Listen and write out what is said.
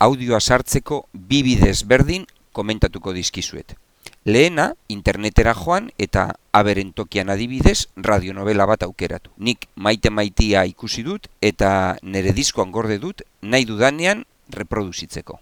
audioa sartzeko bi bidez berdin komentatuko dizkizuet. Lehena, internetera joan eta aberen tokian adibidez radionovela bat aukeratu. Nik maite maitia ikusi dut eta nere diskoan gorde dut nahi dudanean reproduzitzeko.